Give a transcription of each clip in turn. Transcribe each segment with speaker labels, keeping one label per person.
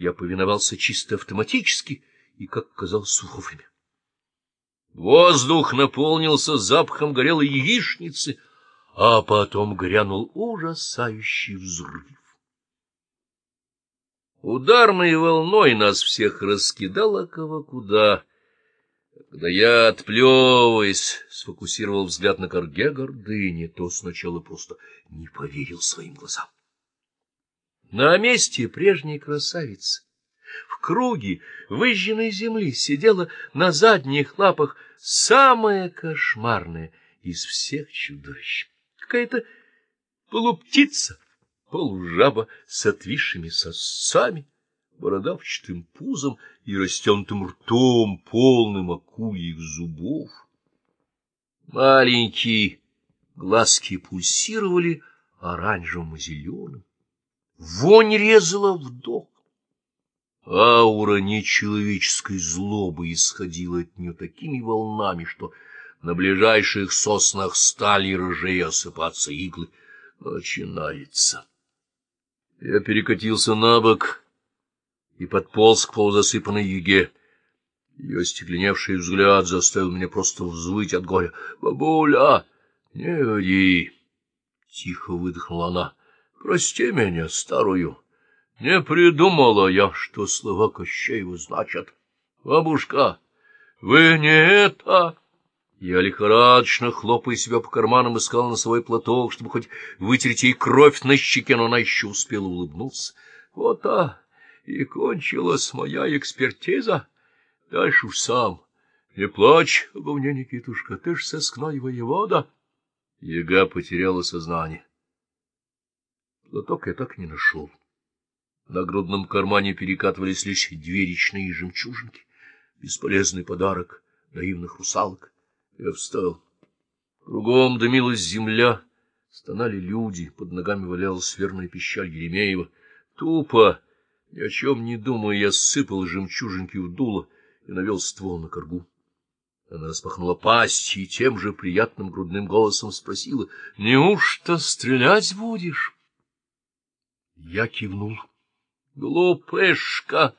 Speaker 1: я повиновался чисто автоматически и, как казалось, вовремя. Воздух наполнился запахом горелой яичницы, а потом грянул ужасающий взрыв. Ударной волной нас всех раскидало кого куда. Когда я, отплевываясь, сфокусировал взгляд на корге гордыни, то сначала просто не поверил своим глазам. На месте прежней красавицы в круге выжженной земли сидела на задних лапах самая кошмарная из всех чудовищ. Какая-то полуптица, полужаба с отвисшими сосами, бородавчатым пузом и растянутым ртом, полным акульих зубов. Маленькие глазки пульсировали оранжевым и зеленым. Вонь резала вдох. Аура нечеловеческой злобы исходила от нее такими волнами, что на ближайших соснах стали ржей осыпаться иглы. Начинается. Я перекатился на бок и подполз к полузасыпанной яге. Ее стекленевший взгляд заставил меня просто взвыть от горя. — Бабуля, не годи! — тихо выдохнула она. — Прости меня, старую. Не придумала я, что слова Кощеева значат. Бабушка, вы не это... Я лихорадочно, хлопая себя по карманам, искал на свой платок, чтобы хоть вытереть ей кровь на щеке, но она еще успела улыбнуться. Вот а и кончилась моя экспертиза. Дальше уж сам. Не плачь обо мне, Никитушка, ты ж сыскной воевода. Яга потеряла сознание. Платок я так не нашел. На грудном кармане перекатывались лишь две речные жемчужинки. Бесполезный подарок наивных русалок. Я встал. Кругом дымилась земля, стонали люди, под ногами валялась верная пищаль Еремеева. Тупо, ни о чем не думая, я сыпал жемчужинки в дуло и навел ствол на коргу. Она распахнула пасть и тем же приятным грудным голосом спросила, — Неужто стрелять будешь? Я кивнул. Глупышка!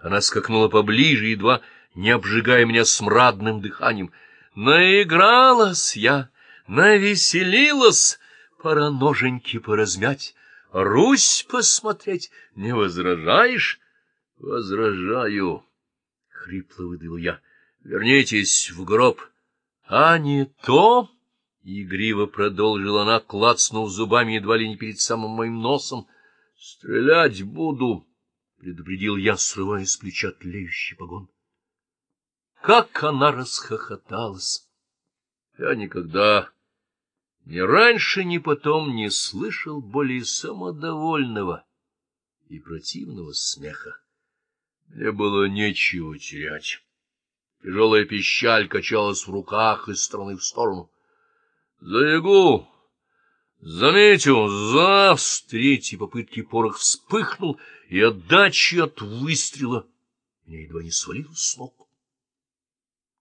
Speaker 1: Она скакнула поближе, едва не обжигая меня смрадным дыханием. Наигралась я, навеселилась, пора ноженьки поразмять, Русь посмотреть не возражаешь? — Возражаю, — хрипло выдал я. — Вернитесь в гроб. — А не то... — игриво продолжила она, клацнув зубами едва ли не перед самым моим носом. — Стрелять буду, — предупредил я, срывая с плеча тлеющий погон. Как она расхохоталась! Я никогда, ни раньше, ни потом не слышал более самодовольного и противного смеха. Мне было нечего терять. Тяжелая пищаль качалась в руках из стороны в сторону. — За ягу! Заметил, за с третьей попытки порох вспыхнул, и отдачи от выстрела меня едва не свалилось с ног.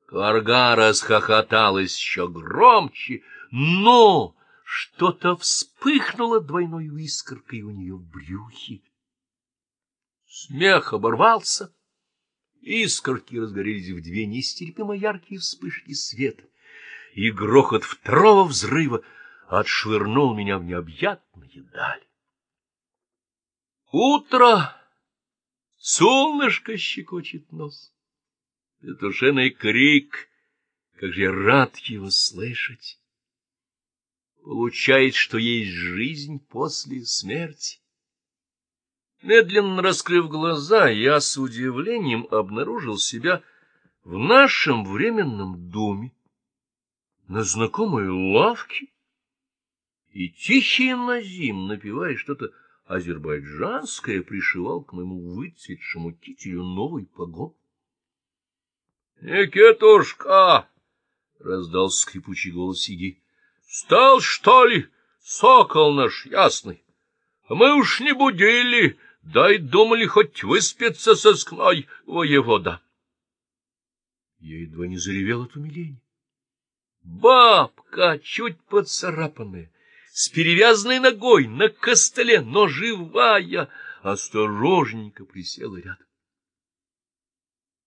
Speaker 1: Карга расхохоталась еще громче, но что-то вспыхнуло двойной искоркой у нее в брюхе. Смех оборвался, искорки разгорелись в две нестерпимо яркие вспышки света, и грохот второго взрыва — отшвырнул меня в необъятные дали. Утро! Солнышко щекочет нос. Петушиный крик, как же я рад его слышать. Получает, что есть жизнь после смерти. Медленно раскрыв глаза, я с удивлением обнаружил себя в нашем временном доме, на знакомой лавке, и тихий Назим, напевая что-то азербайджанское, пришивал к моему выцветшему кителю новый погон. — Никитушка! — раздал скрипучий голос Иги. — Встал, что ли, сокол наш ясный? Мы уж не будили, дай думали хоть выспеться соскной воевода. Я едва не заревел от умиления. Бабка, чуть поцарапанная, с перевязанной ногой на костыле, но живая, осторожненько присела рядом.